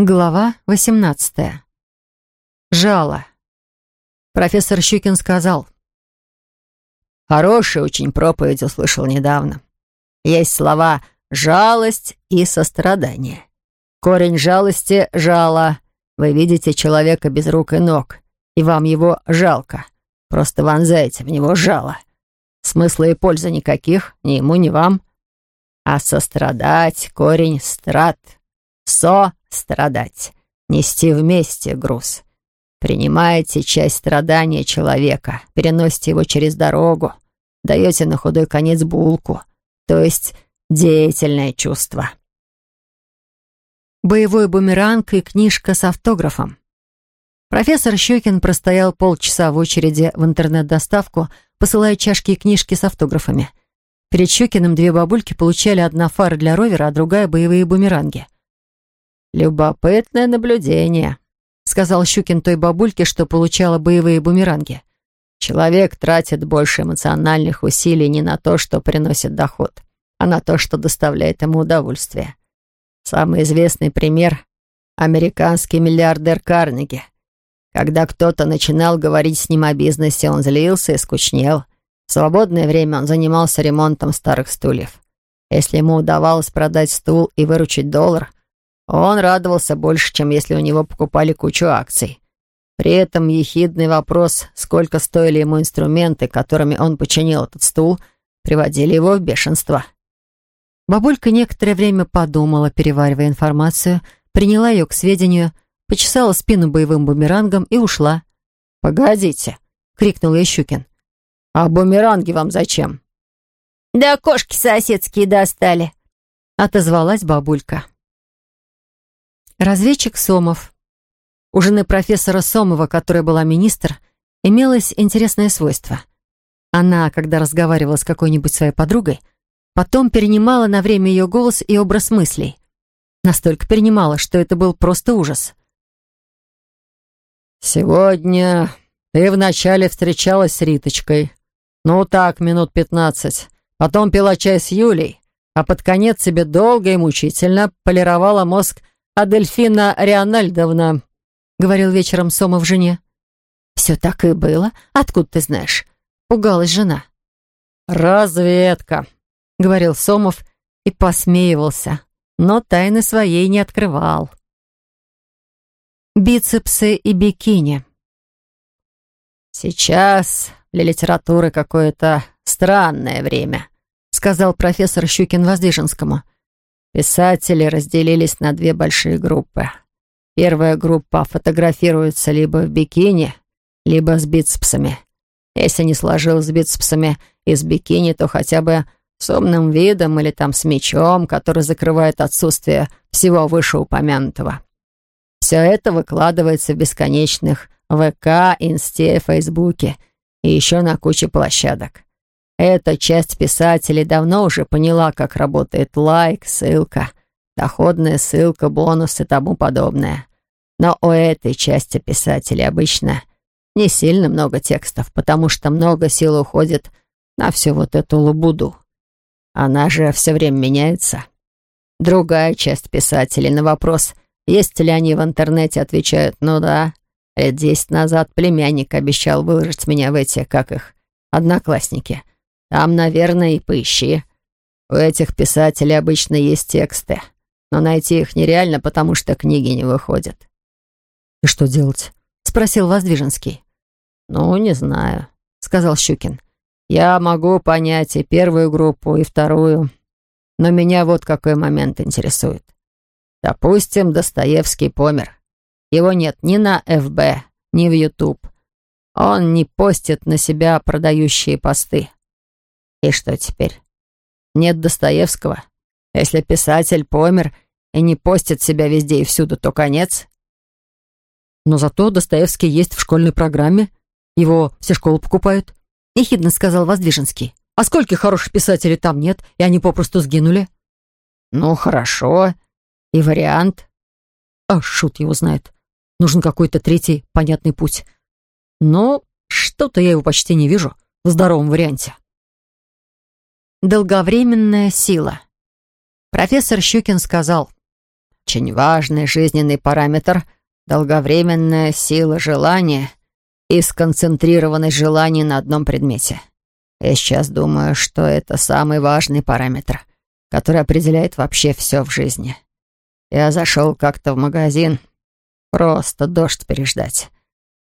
Глава 18. Жало. Профессор Щукин сказал. Хорошая очень проповедь услышал недавно. Есть слова «жалость» и «сострадание». Корень жалости — жало. Вы видите человека без рук и ног, и вам его жалко. Просто вонзаете в него жало. Смысла и пользы никаких, ни ему, ни вам. А сострадать — корень страт. Со страдать, нести вместе груз. Принимаете часть страдания человека, переносите его через дорогу, даете на худой конец булку, то есть деятельное чувство. Боевой бумеранг и книжка с автографом. Профессор Щекин простоял полчаса в очереди в интернет-доставку, посылая чашки и книжки с автографами. Перед Щекиным две бабульки получали одна фара для ровера, а другая — боевые бумеранги — «Любопытное наблюдение», — сказал Щукин той бабульке, что получала боевые бумеранги. «Человек тратит больше эмоциональных усилий не на то, что приносит доход, а на то, что доставляет ему удовольствие. Самый известный пример — американский миллиардер Карнеги. Когда кто-то начинал говорить с ним о бизнесе, он злился и скучнел. В свободное время он занимался ремонтом старых стульев. Если ему удавалось продать стул и выручить доллар — он радовался больше, чем если у него покупали кучу акций. При этом ехидный вопрос, сколько стоили ему инструменты, которыми он починил этот стул, приводили его в бешенство. Бабулька некоторое время подумала, переваривая информацию, приняла ее к сведению, почесала спину боевым бумерангом и ушла. «Погодите!» — крикнул ей Щукин. «А бумеранги вам зачем?» «Да кошки соседские достали!» — отозвалась бабулька. Разведчик Сомов. У жены профессора Сомова, которая была министр, имелось интересное свойство. Она, когда разговаривала с какой-нибудь своей подругой, потом перенимала на время ее голос и образ мыслей. Настолько перенимала, что это был просто ужас. «Сегодня ты вначале встречалась с Риточкой. Ну так, минут пятнадцать. Потом пила чай с Юлей, а под конец себе долго и мучительно полировала мозг Адельфина Риональдовна», — говорил вечером Сомов жене. «Все так и было. Откуда ты знаешь?» — пугалась жена. «Разведка», — говорил Сомов и посмеивался, но тайны своей не открывал. Бицепсы и бикини. «Сейчас для литературы какое-то странное время», — сказал профессор Щукин Воздвиженскому. Писатели разделились на две большие группы. Первая группа фотографируется либо в бикини, либо с бицепсами. Если не сложил с бицепсами и с бикини, то хотя бы с умным видом или там с мечом, который закрывает отсутствие всего вышеупомянутого. Все это выкладывается в бесконечных ВК, Инсте, Фейсбуке и еще на куче площадок. Эта часть писателей давно уже поняла, как работает лайк, ссылка, доходная ссылка, бонус и тому подобное. Но у этой части писателей обычно не сильно много текстов, потому что много сил уходит на всю вот эту лабуду. Она же все время меняется. Другая часть писателей на вопрос, есть ли они в интернете, отвечают, ну да, лет десять назад племянник обещал выложить меня в эти, как их, одноклассники. Там, наверное, и поищи. У этих писателей обычно есть тексты, но найти их нереально, потому что книги не выходят». «И что делать?» — спросил Воздвиженский. «Ну, не знаю», — сказал Щукин. «Я могу понять и первую группу, и вторую, но меня вот какой момент интересует. Допустим, Достоевский помер. Его нет ни на ФБ, ни в Ютуб. Он не постит на себя продающие посты. И что теперь? Нет Достоевского? Если писатель помер и не постит себя везде и всюду, то конец? Но зато Достоевский есть в школьной программе. Его все школы покупают. Ехидно сказал Воздвиженский. А сколько хороших писателей там нет, и они попросту сгинули? Ну, хорошо. И вариант? А шут его знает. Нужен какой-то третий понятный путь. Но что-то я его почти не вижу в здоровом варианте. Долговременная сила. Профессор Щукин сказал, очень важный жизненный параметр — долговременная сила желания и сконцентрированность желаний на одном предмете. Я сейчас думаю, что это самый важный параметр, который определяет вообще все в жизни. Я зашел как-то в магазин, просто дождь переждать.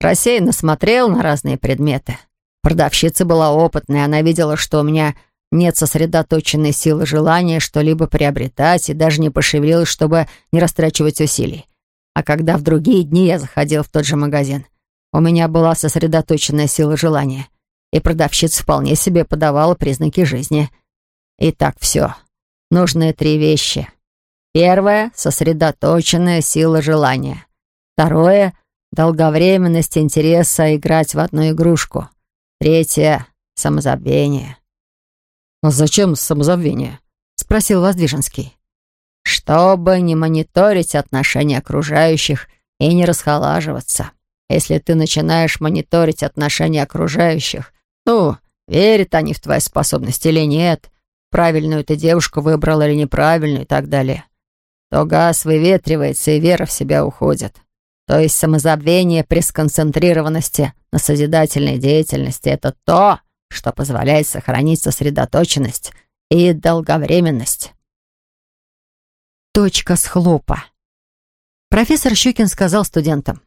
Рассеянно смотрел на разные предметы. Продавщица была опытная, она видела, что у меня нет сосредоточенной силы желания что-либо приобретать и даже не пошевелилась, чтобы не растрачивать усилий. А когда в другие дни я заходил в тот же магазин, у меня была сосредоточенная сила желания, и продавщица вполне себе подавала признаки жизни. Итак, все. Нужны три вещи. Первое — сосредоточенная сила желания. Второе — долговременность интереса играть в одну игрушку. Третье — самозабвение. «А зачем самозабвение?» — спросил Воздвиженский. «Чтобы не мониторить отношения окружающих и не расхолаживаться. Если ты начинаешь мониторить отношения окружающих, ну, верят они в твои способности или нет, правильную ты девушку выбрал или неправильную и так далее, то газ выветривается и вера в себя уходит. То есть самозабвение при сконцентрированности на созидательной деятельности — это то, что позволяет сохранить сосредоточенность и долговременность. Точка с хлопа. Профессор Щукин сказал студентам.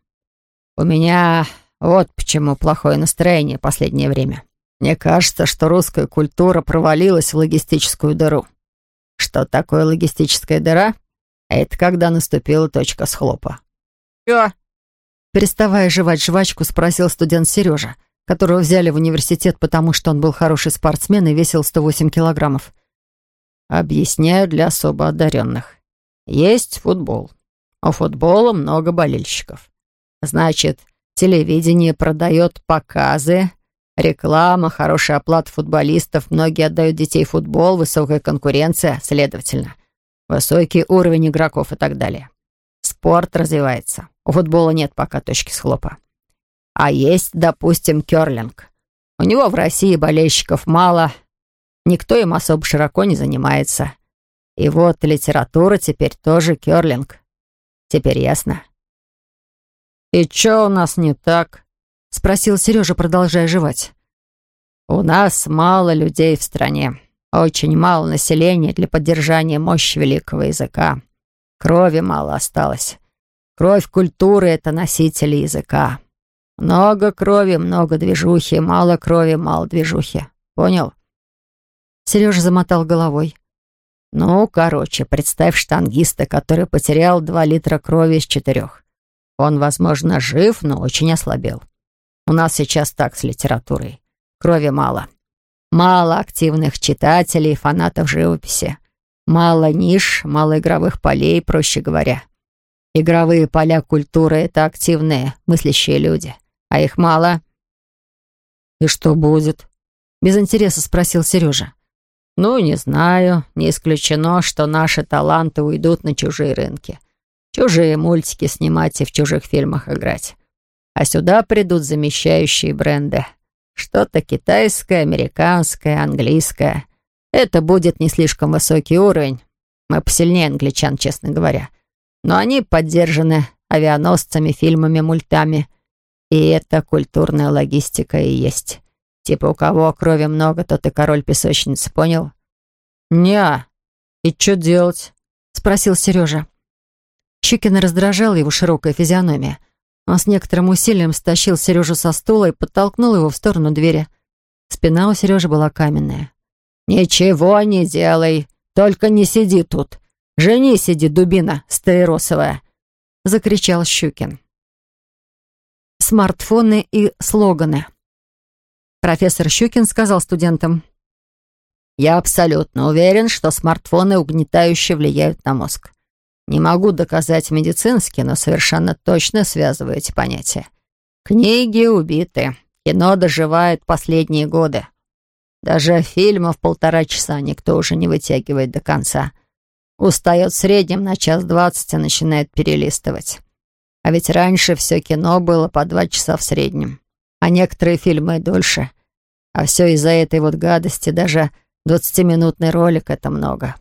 «У меня вот почему плохое настроение последнее время. Мне кажется, что русская культура провалилась в логистическую дыру. Что такое логистическая дыра? Это когда наступила точка с хлопа. «Чё?» Переставая жевать жвачку, спросил студент Сережа, которого взяли в университет, потому что он был хороший спортсмен и весил 108 килограммов. Объясняю для особо одаренных. Есть футбол. У футбола много болельщиков. Значит, телевидение продает показы, реклама, хорошая оплата футболистов, многие отдают детей футбол, высокая конкуренция, следовательно, высокий уровень игроков и так далее. Спорт развивается. У футбола нет пока точки схлопа. А есть, допустим, керлинг. У него в России болельщиков мало, никто им особо широко не занимается. И вот литература теперь тоже керлинг. Теперь ясно? «И чё у нас не так?» — спросил Сережа, продолжая жевать. «У нас мало людей в стране. Очень мало населения для поддержания мощи великого языка. Крови мало осталось. Кровь культуры — это носители языка. Много крови, много движухи, мало крови, мало движухи. Понял? Сережа замотал головой. Ну, короче, представь штангиста, который потерял два литра крови из четырех. Он, возможно, жив, но очень ослабел. У нас сейчас так с литературой. Крови мало. Мало активных читателей, фанатов живописи. Мало ниш, мало игровых полей, проще говоря. Игровые поля культуры — это активные, мыслящие люди а их мало». «И что будет?» — без интереса спросил Сережа. «Ну, не знаю. Не исключено, что наши таланты уйдут на чужие рынки. Чужие мультики снимать и в чужих фильмах играть. А сюда придут замещающие бренды. Что-то китайское, американское, английское. Это будет не слишком высокий уровень. Мы посильнее англичан, честно говоря. Но они поддержаны авианосцами, фильмами, мультами. И это культурная логистика и есть. Типа у кого крови много, тот и король песочницы, понял? «Не, и что делать?» — спросил Сережа. Щукина раздражал его широкая физиономия. Он с некоторым усилием стащил Сережу со стула и подтолкнул его в сторону двери. Спина у Сережи была каменная. «Ничего не делай, только не сиди тут. Жени сиди, дубина стаиросовая!» — закричал Щукин смартфоны и слоганы. Профессор Щукин сказал студентам. «Я абсолютно уверен, что смартфоны угнетающе влияют на мозг. Не могу доказать медицински, но совершенно точно связываю эти понятия. Книги убиты, кино доживает последние годы. Даже фильмов полтора часа никто уже не вытягивает до конца. Устает в среднем на час двадцать и начинает перелистывать. А ведь раньше все кино было по два часа в среднем, а некоторые фильмы и дольше. А все из-за этой вот гадости, даже двадцатиминутный ролик — это много.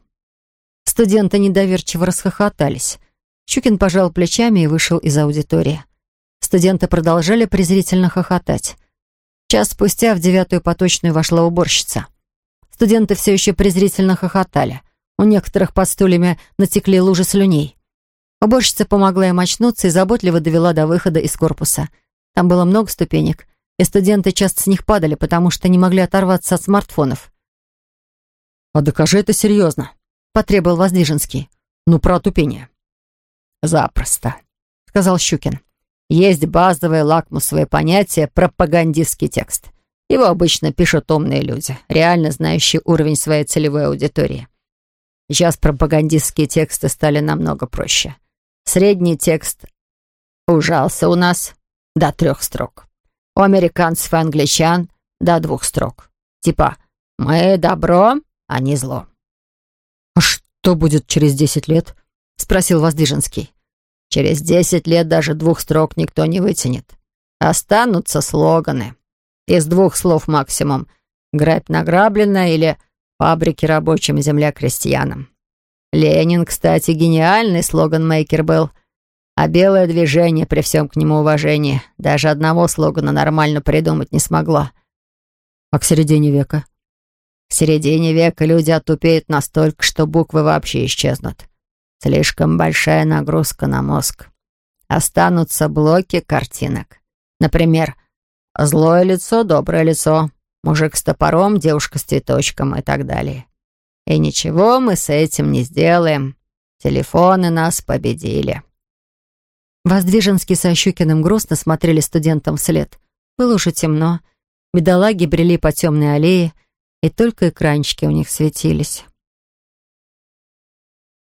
Студенты недоверчиво расхохотались. Щукин пожал плечами и вышел из аудитории. Студенты продолжали презрительно хохотать. Час спустя в девятую поточную вошла уборщица. Студенты все еще презрительно хохотали. У некоторых под стульями натекли лужи слюней. Уборщица помогла им очнуться и заботливо довела до выхода из корпуса. Там было много ступенек, и студенты часто с них падали, потому что не могли оторваться от смартфонов. «А докажи это серьезно», — потребовал Воздвиженский. «Ну, про отупение». «Запросто», — сказал Щукин. «Есть базовое лакмусовое понятие пропагандистский текст. Его обычно пишут умные люди, реально знающие уровень своей целевой аудитории. Сейчас пропагандистские тексты стали намного проще. Средний текст ужался у нас до трех строк. У американцев и англичан до двух строк. Типа «Мы добро, а не зло». «А что будет через десять лет?» — спросил Воздвиженский. «Через десять лет даже двух строк никто не вытянет. Останутся слоганы. Из двух слов максимум. Грабь награбленное или фабрики рабочим, земля крестьянам. Ленин, кстати, гениальный слоган-мейкер был. А белое движение, при всем к нему уважении, даже одного слогана нормально придумать не смогло. А к середине века? К середине века люди отупеют настолько, что буквы вообще исчезнут. Слишком большая нагрузка на мозг. Останутся блоки картинок. Например, злое лицо, доброе лицо, мужик с топором, девушка с цветочком и так далее. И ничего мы с этим не сделаем. Телефоны нас победили. Воздвиженский со Щукиным грустно смотрели студентам вслед. Было уже темно. Бедолаги брели по темной аллее, и только экранчики у них светились.